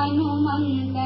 Hanumantha